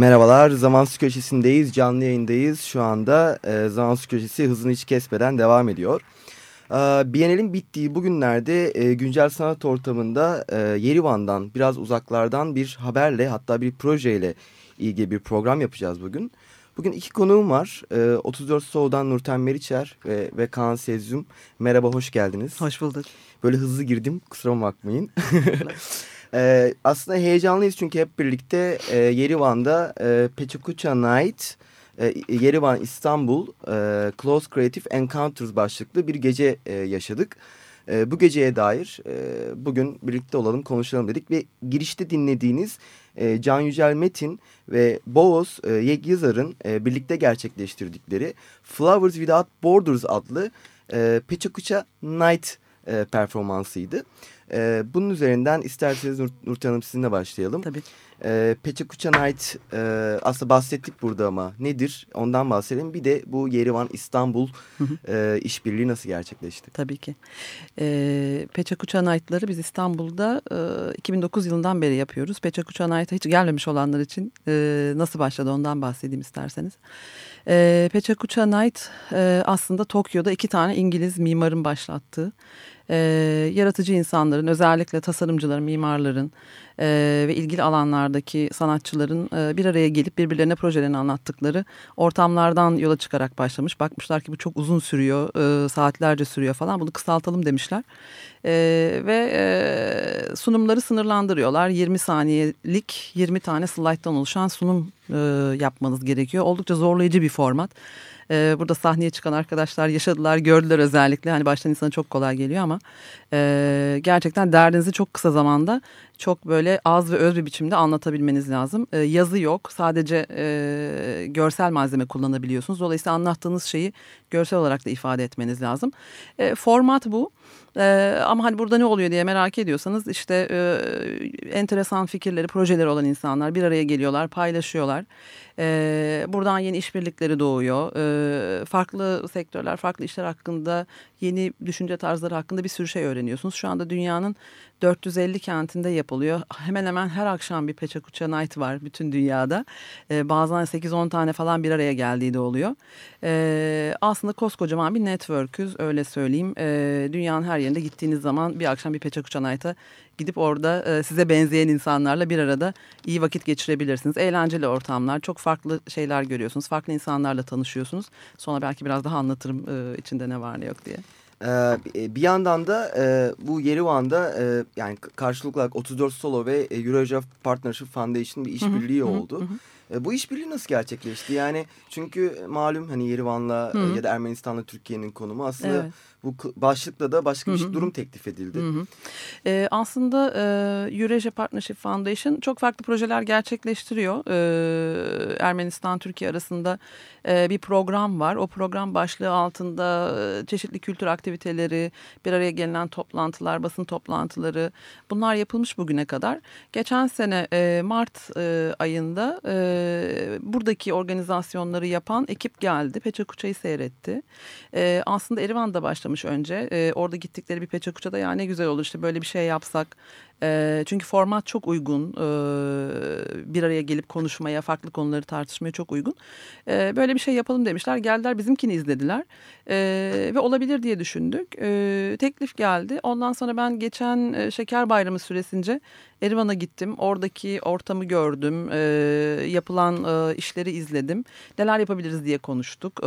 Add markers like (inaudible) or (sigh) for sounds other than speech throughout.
Merhabalar, Zamansız Köşesi'ndeyiz, canlı yayındayız. Şu anda e, Zamansız Köşesi hızını hiç kesmeden devam ediyor. E, Biennial'in bittiği bugünlerde e, güncel sanat ortamında e, Yerivan'dan, biraz uzaklardan bir haberle hatta bir projeyle ilgili bir program yapacağız bugün. Bugün iki konuğum var. E, 34 Soğu'dan Nurten Meriçer ve, ve Kaan Sezyum. Merhaba, hoş geldiniz. Hoş bulduk. Böyle hızlı girdim, kusura bakmayın. (laughs) Ee, aslında heyecanlıyız çünkü hep birlikte e, Yerivan'da e, Peçakucha Night, e, Yerivan İstanbul e, Close Creative Encounters başlıklı bir gece e, yaşadık. E, bu geceye dair e, bugün birlikte olalım konuşalım dedik ve girişte dinlediğiniz e, Can Yücel Metin ve Boğaz e, Yegyazar'ın e, birlikte gerçekleştirdikleri Flowers Without Borders adlı e, Peçakucha Night e, performansıydı. E, bunun üzerinden isterseniz Nur, Nurten Hanım sizinle başlayalım. Tabii. E, Peçakucha Night e, aslında bahsettik burada ama nedir ondan bahsedelim. Bir de bu Yerivan İstanbul hı hı. E, işbirliği nasıl gerçekleşti? Tabii ki. E, Peçakucha Night'ları biz İstanbul'da e, 2009 yılından beri yapıyoruz. Peçakucha Night'a hiç gelmemiş olanlar için e, nasıl başladı ondan bahsedeyim isterseniz. E, Peçakucha Night e, aslında Tokyo'da iki tane İngiliz mimarın başlattığı e, yaratıcı insanların özellikle tasarımcıların, mimarların e, ve ilgili alanlardaki sanatçıların e, bir araya gelip birbirlerine projelerini anlattıkları ortamlardan yola çıkarak başlamış. Bakmışlar ki bu çok uzun sürüyor, e, saatlerce sürüyor falan bunu kısaltalım demişler. E, ve e, sunumları sınırlandırıyorlar. 20 saniyelik 20 tane slayttan oluşan sunum e, yapmanız gerekiyor. Oldukça zorlayıcı bir format. E, burada sahneye çıkan arkadaşlar yaşadılar, gördüler özellikle. Hani baştan insana çok kolay geliyor ama e, gerçekten derdinizi çok kısa zamanda çok böyle az ve öz bir biçimde anlatabilmeniz lazım. E, yazı yok, sadece e, görsel malzeme kullanabiliyorsunuz. Dolayısıyla anlattığınız şeyi görsel olarak da ifade etmeniz lazım. E, format bu. Ee, ama hani burada ne oluyor diye merak ediyorsanız işte e, enteresan fikirleri, projeleri olan insanlar bir araya geliyorlar, paylaşıyorlar. Ee, buradan yeni işbirlikleri doğuyor. Ee, farklı sektörler, farklı işler hakkında, yeni düşünce tarzları hakkında bir sürü şey öğreniyorsunuz. Şu anda dünyanın 450 kentinde yapılıyor. Hemen hemen her akşam bir Peçakuça Night var bütün dünyada. Ee, bazen 8-10 tane falan bir araya geldiği de oluyor. Aslında koskocaman bir network'üz öyle söyleyeyim. Dünyanın her yerinde gittiğiniz zaman bir akşam bir Peçakuça Night'a gidip orada e, size benzeyen insanlarla bir arada iyi vakit geçirebilirsiniz. Eğlenceli ortamlar, çok farklı şeyler görüyorsunuz. Farklı insanlarla tanışıyorsunuz. Sonra belki biraz daha anlatırım e, içinde ne var ne yok diye. Ee, bir yandan da e, bu Yerivan'da e, yani karşılıklı olarak 34 Solo ve e, Eurasia Partnership Foundation bir işbirliği oldu. Hı hı. E, bu işbirliği nasıl gerçekleşti? Yani çünkü malum hani Yerivan'la e, ya da Ermenistan'la Türkiye'nin konumu aslında evet. bu başlıkla da başka bir Hı -hı. durum teklif edildi. Hı -hı. E, aslında e, Eurasia Partnership Foundation çok farklı projeler gerçekleştiriyor. E, Ermenistan-Türkiye arasında e, bir program var. O program başlığı altında e, çeşitli kültür aktiviteleri, bir araya gelinen toplantılar, basın toplantıları bunlar yapılmış bugüne kadar. Geçen sene e, Mart e, ayında e, buradaki organizasyonları yapan ekip geldi. Peçakuça'yı seyretti. E, aslında Erivan'da başlamış önce. E, orada gittikleri bir Peçakuça'da ya ne güzel olur işte böyle bir şey yapsak çünkü format çok uygun. Bir araya gelip konuşmaya, farklı konuları tartışmaya çok uygun. Böyle bir şey yapalım demişler. Geldiler bizimkini izlediler. Ve olabilir diye düşündük. Teklif geldi. Ondan sonra ben geçen Şeker Bayramı süresince Erivan'a gittim. Oradaki ortamı gördüm. Yapılan işleri izledim. Neler yapabiliriz diye konuştuk.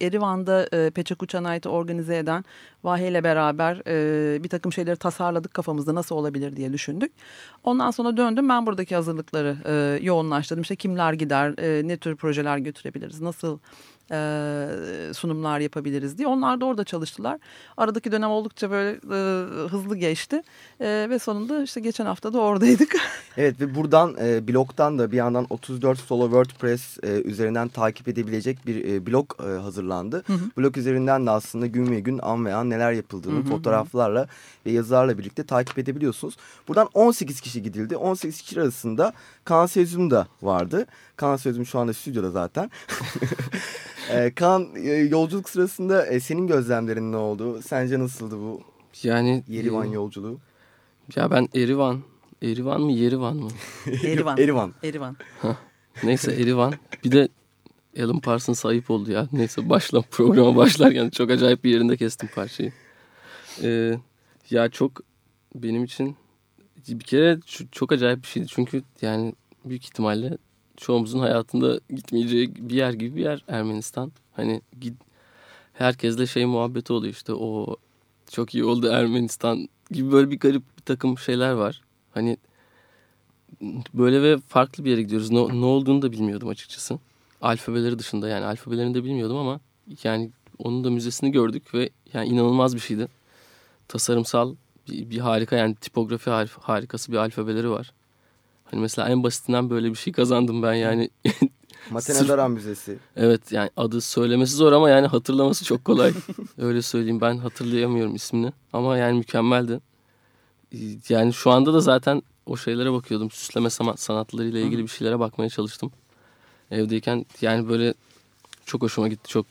Erivan'da e, Peçakuça Night'ı organize eden Vahe ile beraber e, bir takım şeyleri tasarladık kafamızda nasıl olabilir diye düşündük. Ondan sonra döndüm ben buradaki hazırlıkları e, yoğunlaştırdım. İşte kimler gider, e, ne tür projeler götürebiliriz, nasıl e, sunumlar yapabiliriz diye. Onlar da orada çalıştılar. Aradaki dönem oldukça böyle e, hızlı geçti e, ve sonunda işte geçen hafta da oradaydık. (laughs) evet ve buradan e, blogdan da bir yandan 34 Solo WordPress e, üzerinden takip edebilecek bir e, blog e, hazırlandı. Hı hı. Blog üzerinden de aslında gün ve gün an ve an neler yapıldığını hı hı. fotoğraflarla ve yazılarla birlikte takip edebiliyorsunuz. Buradan 18 kişi gidildi. 18 kişi arasında Kaan da vardı. Kaan şu anda stüdyoda zaten. (laughs) Ee, Kaan e, yolculuk sırasında e, senin gözlemlerin ne oldu? Sence nasıldı bu yani Yerivan e, yolculuğu? Ya ben Erivan, Erivan mı Yerivan mı? (laughs) Erivan. Erivan. Erivan. Neyse Erivan. Bir de Alan Parsons ayıp oldu ya. Neyse başla programa başlarken çok acayip bir yerinde kestim parçayı. Ee, ya çok benim için bir kere çok acayip bir şeydi. Çünkü yani büyük ihtimalle çoğumuzun hayatında gitmeyeceği bir yer gibi bir yer Ermenistan. Hani git, herkesle şey muhabbeti oluyor işte o çok iyi oldu Ermenistan gibi böyle bir garip bir takım şeyler var. Hani böyle ve farklı bir yere gidiyoruz. Ne, ne olduğunu da bilmiyordum açıkçası. Alfabeleri dışında yani alfabelerini de bilmiyordum ama yani onun da müzesini gördük ve yani inanılmaz bir şeydi. Tasarımsal bir, bir harika yani tipografi harikası bir alfabeleri var. Hani mesela en basitinden böyle bir şey kazandım ben yani. (laughs) Matenadaran Müzesi. Evet yani adı söylemesi zor ama yani hatırlaması çok kolay. (laughs) Öyle söyleyeyim ben hatırlayamıyorum ismini ama yani mükemmeldi. Yani şu anda da zaten o şeylere bakıyordum. Süsleme sanatlarıyla ilgili bir şeylere bakmaya çalıştım. Evdeyken yani böyle çok hoşuma gitti. Çok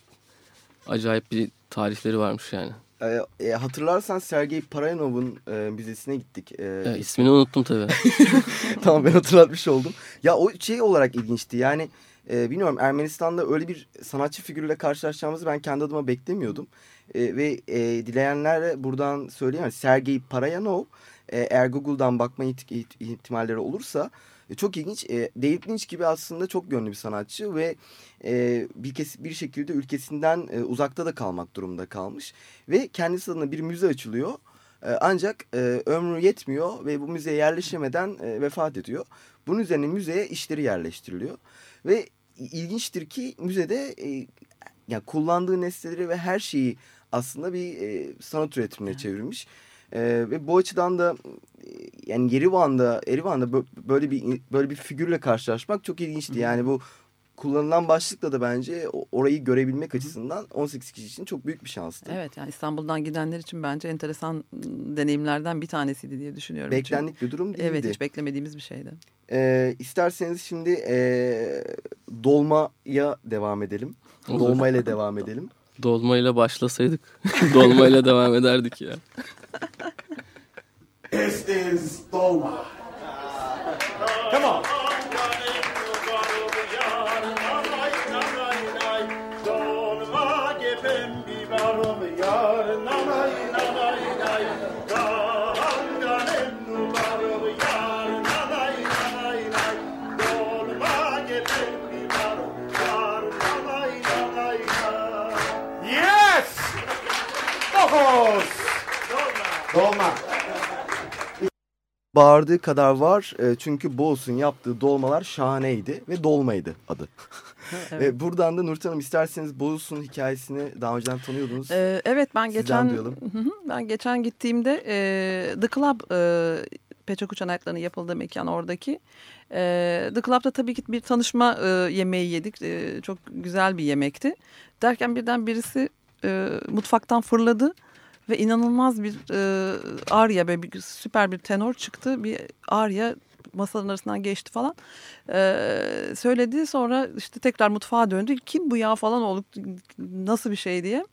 acayip bir tarifleri varmış yani. E, e, hatırlarsan Sergey Parayanov'un e, müzesine gittik. E, e, ismini unuttum tabii. (laughs) tamam ben hatırlatmış oldum. Ya o şey olarak ilginçti. Yani e, bilmiyorum Ermenistan'da öyle bir sanatçı figürüyle karşılaşacağımızı ben kendi adıma beklemiyordum. E, ve e, dileyenlere buradan söyleyeyim. Sergey Parayanov e, eğer Google'dan bakma ihtimalleri olursa e, çok ilginç. E, David Lynch gibi aslında çok yönlü bir sanatçı ve e, bir, kes, bir şekilde ülkesinden e, uzakta da kalmak durumunda kalmış. Ve kendisi adına bir müze açılıyor. E, ancak e, ömrü yetmiyor ve bu müzeye yerleşemeden e, vefat ediyor. Bunun üzerine müzeye işleri yerleştiriliyor. Ve ilginçtir ki müzede e, yani kullandığı nesneleri ve her şeyi aslında bir e, sanat üretimine çevirmiş. E, ve bu açıdan da yani Yerivan'da Erivan'da böyle bir böyle bir figürle karşılaşmak çok ilginçti. Yani bu kullanılan başlıkla da bence orayı görebilmek açısından 18 kişi için çok büyük bir şanstı. Evet yani İstanbul'dan gidenler için bence enteresan deneyimlerden bir tanesiydi diye düşünüyorum. Beklendik Çünkü, bir durum değildi. Evet hiç beklemediğimiz bir şeydi. Ee, isterseniz şimdi e, dolmaya devam edelim. Olur. Dolma ile devam edelim. (laughs) Dolma ile başlasaydık (laughs) dolma ile devam ederdik ya. This is Dolma. Come on. Dolma. Bağırdığı kadar var e, çünkü Boğaz'ın yaptığı dolmalar şahaneydi ve dolmaydı adı. (laughs) evet. Ve buradan da Nurten Hanım isterseniz Boğaz'ın hikayesini daha önceden tanıyordunuz. Ee, evet ben geçen ben geçen gittiğimde e, The Club e, Peçak Uçan yapıldığı mekan oradaki. E, The Club'da tabii ki bir tanışma e, yemeği yedik. E, çok güzel bir yemekti. Derken birden birisi e, mutfaktan fırladı ve inanılmaz bir e, arya böyle bir süper bir tenor çıktı. Bir arya masanın arasından geçti falan. Ee, söyledi sonra işte tekrar mutfağa döndü. Kim bu ya falan oldu nasıl bir şey diye.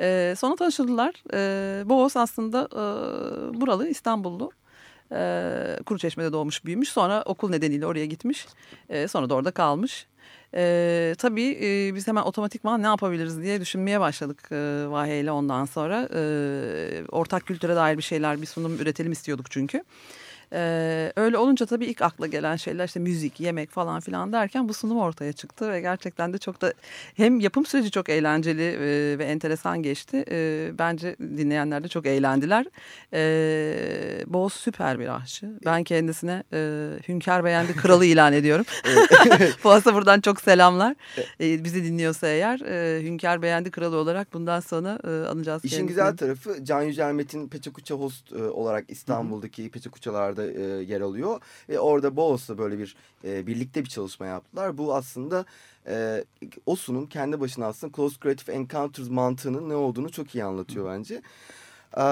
Ee, sonra tanışıldılar. Ee, Boğaz aslında e, buralı İstanbullu. Ee, Kuruçeşme'de doğmuş büyümüş. Sonra okul nedeniyle oraya gitmiş. Ee, sonra da orada kalmış. E, tabii e, biz hemen otomatikman ne yapabiliriz diye düşünmeye başladık e, Vahe ile ondan sonra. E, ortak kültüre dair bir şeyler bir sunum üretelim istiyorduk çünkü. Ee, öyle olunca tabii ilk akla gelen şeyler işte müzik, yemek falan filan derken bu sunum ortaya çıktı ve gerçekten de çok da hem yapım süreci çok eğlenceli e, ve enteresan geçti. E, bence dinleyenler de çok eğlendiler. E, Boğaz süper bir aşçı. Ben kendisine e, Hünkar Beğendi Kralı (laughs) ilan ediyorum. (laughs) Boğaz'a buradan çok selamlar. E, bizi dinliyorsa eğer e, Hünkar Beğendi Kralı olarak bundan sonra e, anacağız İşin kendisini. güzel tarafı Can Yücel Metin Peçakuça host e, olarak İstanbul'daki Peçakuçalar çalışmalarda e, yer alıyor. Ve orada Boğaz'la böyle bir e, birlikte bir çalışma yaptılar. Bu aslında e, OSU'nun kendi başına aslında Close Creative Encounters mantığının ne olduğunu çok iyi anlatıyor bence. E,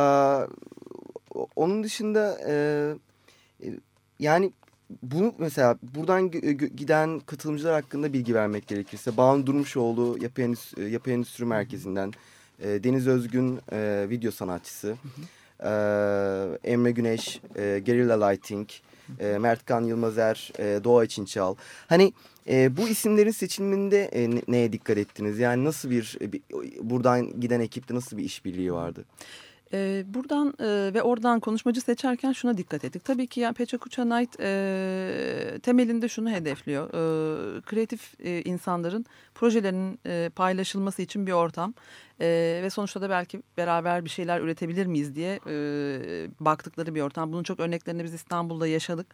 onun dışında e, e, yani bunu mesela buradan giden katılımcılar hakkında bilgi vermek gerekirse Banu Durmuşoğlu Yapı Endüstri, Yapı Endüstri Merkezi'nden e, Deniz Özgün e, video sanatçısı. Hı hı e, Emre Güneş, e, Guerrilla Lighting, e, Mertkan Yılmazer, e, Doğa için Çal. Hani e, bu isimlerin seçiminde e, neye dikkat ettiniz? Yani nasıl bir, bir buradan giden ekipte nasıl bir işbirliği vardı? E, buradan e, ve oradan konuşmacı seçerken şuna dikkat ettik. Tabii ki yani Peça Kucha Night e, temelinde şunu hedefliyor. E, kreatif e, insanların projelerinin e, paylaşılması için bir ortam. E, ve sonuçta da belki beraber bir şeyler üretebilir miyiz diye e, baktıkları bir ortam. Bunun çok örneklerini biz İstanbul'da yaşadık.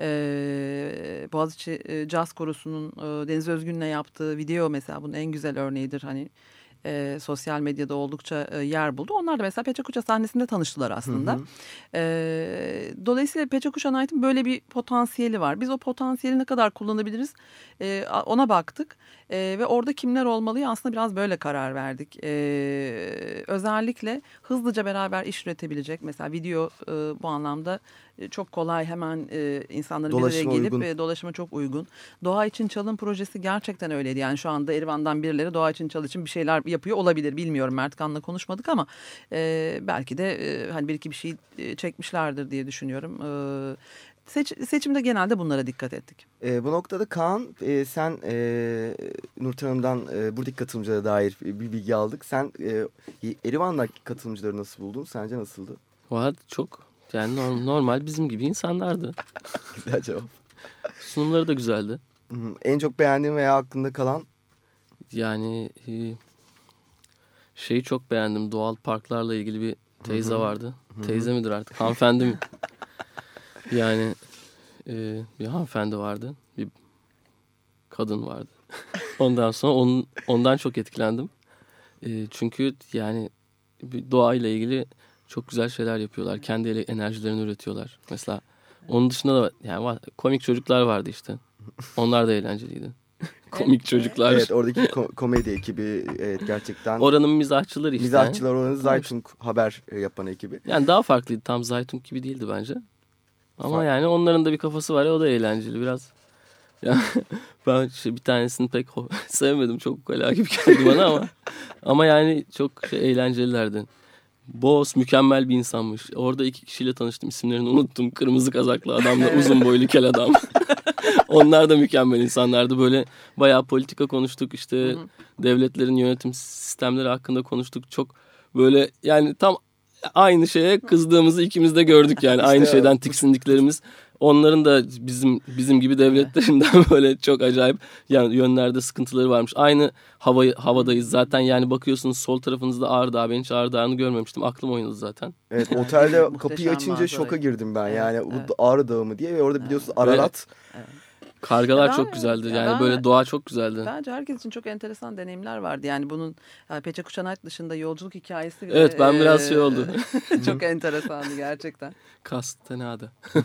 E, Boğaziçi e, Jazz Korosu'nun e, Deniz Özgün'le yaptığı video mesela bunun en güzel örneğidir. Hani e, sosyal medyada oldukça e, yer buldu. Onlar da mesela Peçakuşa sahnesinde tanıştılar aslında. Hı hı. E, dolayısıyla Peçakuşa Night'ın böyle bir potansiyeli var. Biz o potansiyeli ne kadar kullanabiliriz e, ona baktık. E, ve orada kimler olmalı aslında biraz böyle karar verdik. E, özellikle hızlıca beraber iş üretebilecek mesela video e, bu anlamda çok kolay hemen e, insanların dolaşıma bir araya gelip e, dolaşıma çok uygun. Doğa için Çalın projesi gerçekten öyleydi. Yani şu anda Erivan'dan birileri Doğa için Çal için bir şeyler yapıyor olabilir. Bilmiyorum Mert Kan'la konuşmadık ama e, belki de e, hani bir iki bir şey çekmişlerdir diye düşünüyorum. E, Seç, seçimde genelde bunlara dikkat ettik. E, bu noktada Kaan e, sen e, Nurten Hanım'dan e, buradaki katılımcılara dair bir bilgi aldık. Sen e, Erivan'daki katılımcıları nasıl buldun? Sence nasıldı? Vardı çok. Yani normal bizim gibi insanlardı. (laughs) Güzel cevap. Sunumları da güzeldi. En çok beğendiğin veya aklında kalan? Yani e, şeyi çok beğendim. Doğal parklarla ilgili bir teyze vardı. Teyze midir artık? Hanımefendi mi? (laughs) Yani e, bir hanımefendi vardı. Bir kadın vardı. (laughs) Ondan sonra onun, ondan çok etkilendim. E, çünkü yani bir doğayla ilgili çok güzel şeyler yapıyorlar. Kendi ele- enerjilerini üretiyorlar. Mesela onun dışında da yani var- komik çocuklar vardı işte. Onlar da eğlenceliydi. (laughs) komik çocuklar. Evet oradaki ko- komedi ekibi evet, gerçekten Oranın mizahçıları işte. mizahçılar oranın Zaytung haber e, yapan ekibi. Yani daha farklıydı. Tam Zaytung gibi değildi bence. Ama Fark- yani onların da bir kafası var ya o da eğlenceli biraz. (laughs) Ya ben işte bir tanesini pek (laughs) sevmedim. Çok ukala gibi geldi bana ama. ama yani çok şey, eğlencelilerdi. Boss mükemmel bir insanmış. Orada iki kişiyle tanıştım. isimlerini unuttum. Kırmızı kazaklı adamla (laughs) uzun boylu kel adam. Onlar da mükemmel insanlardı. Böyle bayağı politika konuştuk. İşte devletlerin yönetim sistemleri hakkında konuştuk. Çok böyle yani tam aynı şeye kızdığımızı ikimiz de gördük yani. (laughs) aynı İşte şeyden tiksinliklerimiz. Onların da bizim bizim gibi devletlerinden (laughs) böyle çok acayip yani yönlerde sıkıntıları varmış. Aynı havayı havadayız zaten yani bakıyorsunuz sol tarafınızda Ağrı Dağı. Ben hiç Ağrı Dağı'nı görmemiştim. Aklım oynadı zaten. Evet otelde (laughs) kapıyı açınca şoka girdim ben. Evet, yani evet. bu Ağrı Dağı mı diye ve orada biliyorsun Ararat. Kargalar Ben- çok güzeldi. ya Yani ben- böyle doğa çok güzeldi. Bence herkes için çok enteresan deneyimler vardı. Yani bunun yani Peçe Kuşanayt dışında yolculuk hikayesi Evet, ben biraz şey eee, oldu. (laughs) çok enteresandı gerçekten. Kastenada. (laughs)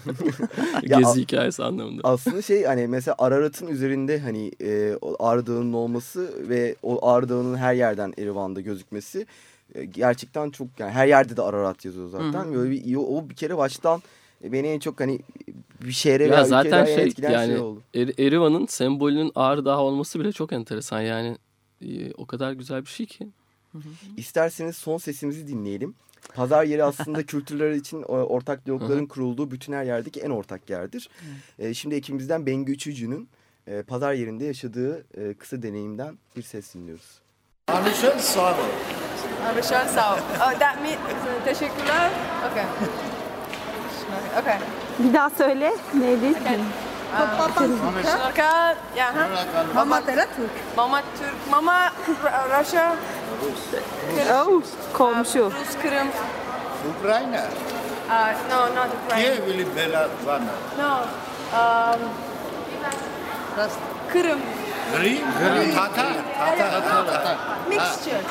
Ya Gezi hikayesi anlamında. Aslında şey hani mesela Ararat'ın üzerinde hani e, Ağrı Dağı'nın olması ve o Ağrı Dağı'nın her yerden Erivan'da gözükmesi e, gerçekten çok yani her yerde de Ararat yazıyor zaten. Böyle bir, o, o bir kere baştan e, beni en çok hani bir şehre Ya veya zaten şey etkileyen yani şey oldu. Er- Erivan'ın sembolünün Ağrı Dağı olması bile çok enteresan. Yani e, o kadar güzel bir şey ki. İsterseniz son sesimizi dinleyelim. Pazar yeri aslında (laughs) kültürler için ortak diyalogların kurulduğu bütün her yerdeki en ortak yerdir. E, şimdi ekibimizden Bengü Üçücü'nün e, pazar yerinde yaşadığı e, kısa deneyimden bir ses dinliyoruz. Anlaşıl sağ ol. Anlaşılan sağ ol. Teşekkürler. Okay. Okay. Bir daha söyle. Neydi? Şarkı, ya ha. Mama Türk. Mama Türk. Mama R- Russia. Oh, komşu. Rus, Kırım. Ukrayna. Uh, no, not Ukraine. Kiye vili bela vana. No. Um, Kırım. Gri? Gri. Tatar. Tatar. Tatar. Mixture.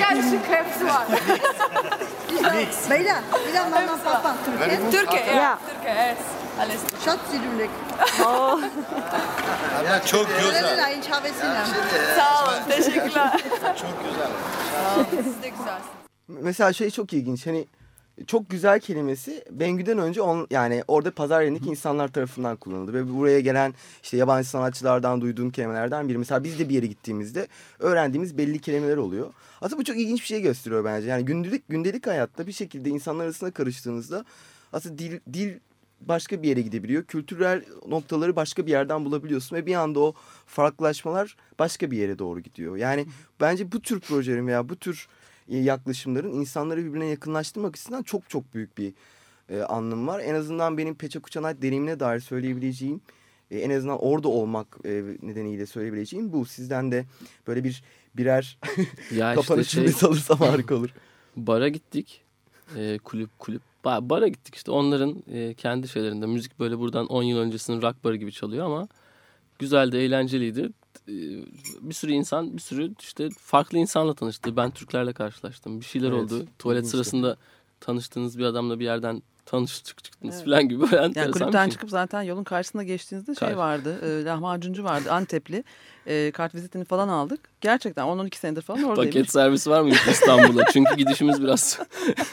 Karışık hepsi var. Beyler, bir de mama papa. Türkiye. Türkiye, Ya. ja. Türkiye, evet. Alles. Şat silürlük. (laughs) Çok Öyle güzel. de inç havesiyle. Sağ olun, teşekkürler. Çok güzel. Siz de güzelsiniz. Mesela şey çok ilginç hani çok güzel kelimesi Bengü'den önce on, yani orada pazar yerindeki insanlar tarafından kullanıldı. Ve buraya gelen işte yabancı sanatçılardan duyduğum kelimelerden biri. Mesela biz de bir yere gittiğimizde öğrendiğimiz belli kelimeler oluyor. Aslında bu çok ilginç bir şey gösteriyor bence. Yani gündelik gündelik hayatta bir şekilde insanlar arasında karıştığınızda aslında dil, dil başka bir yere gidebiliyor. Kültürel noktaları başka bir yerden bulabiliyorsun ve bir anda o farklılaşmalar başka bir yere doğru gidiyor. Yani bence bu tür projelerin veya bu tür yaklaşımların insanları birbirine yakınlaştırmak açısından çok çok büyük bir e, anlamı var. En azından benim Peça Kuçanay deneyimine dair söyleyebileceğim e, en azından orada olmak e, nedeniyle söyleyebileceğim bu. Sizden de böyle bir birer Ya işte kapanış şey cümlesi alırsam harika olur. (laughs) bara gittik. E, kulüp kulüp. Ba- bara gittik işte onların e, kendi şeylerinde. Müzik böyle buradan 10 yıl öncesinin rock barı gibi çalıyor ama güzeldi, eğlenceliydi. E, bir sürü insan, bir sürü işte farklı insanla tanıştı. Ben Türklerle karşılaştım. Bir şeyler Evet, oldu. Tuvalet sırasında tanıştığınız bir adamla bir yerden tanıştık çıktınız Evet. falan gibi böyle (laughs) Yani enteresan kulüpten şey. çıkıp zaten yolun karşısına geçtiğinizde şey Karşı. vardı. E, lahmacuncu vardı Antepli. E, kart vizitini falan aldık. Gerçekten 10-12 senedir falan oradaymış. Paket servis var mı İstanbul'a? (laughs) Çünkü gidişimiz biraz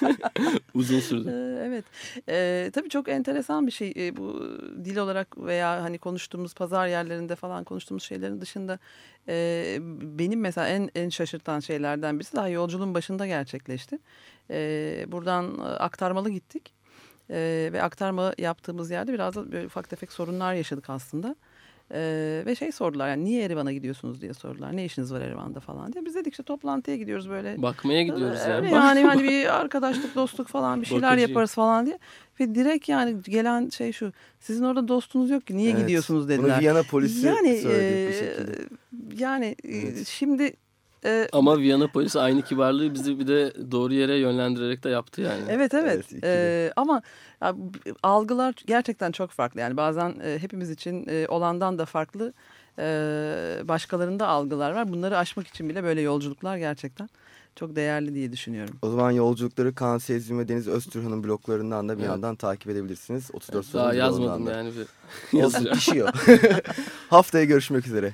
(laughs) uzun sürdü. Ee, Evet. Ee, tabii çok enteresan bir şey. Ee, bu dil olarak veya hani konuştuğumuz pazar yerlerinde falan konuştuğumuz şeylerin dışında e, benim mesela en en şaşırtan şeylerden birisi daha yolculuğun başında gerçekleşti. Ee, buradan e, aktarmalı gittik. Ee, ve aktarma yaptığımız yerde biraz da böyle ufak tefek sorunlar yaşadık aslında. Ee, ve şey sordular yani niye Erivan'a gidiyorsunuz diye sordular. Ne işiniz var Erivan'da falan diye. Biz dedik işte toplantıya gidiyoruz böyle. Bakmaya gidiyoruz Öyle yani. yani hani bir (laughs) arkadaşlık, dostluk falan bir şeyler Bakıcı. yaparız falan diye. Ve direkt yani gelen şey şu. Sizin orada dostunuz yok ki niye Evet. gidiyorsunuz Bunu dediler. Viyana polisi yani söyledi bir e, şekilde. yani e, Evet. şimdi e, Ama Viyana polisi aynı kibarlığı bizi bir de doğru yere yönlendirerek de yaptı yani. Evet evet, Evet. Ee, ama ya, algılar gerçekten çok farklı yani bazen e, hepimiz için e, olandan da farklı e, başkalarında algılar var. Bunları aşmak için bile böyle yolculuklar gerçekten çok değerli diye düşünüyorum. O zaman yolculukları Kaan Sezgin ve Deniz Öztürk'ün bloglarından da bir Evet. yandan takip edebilirsiniz. 34 Daha sorunun yazmadım da. yani. Bir (laughs) yazacağım. (laughs) Haftaya görüşmek üzere.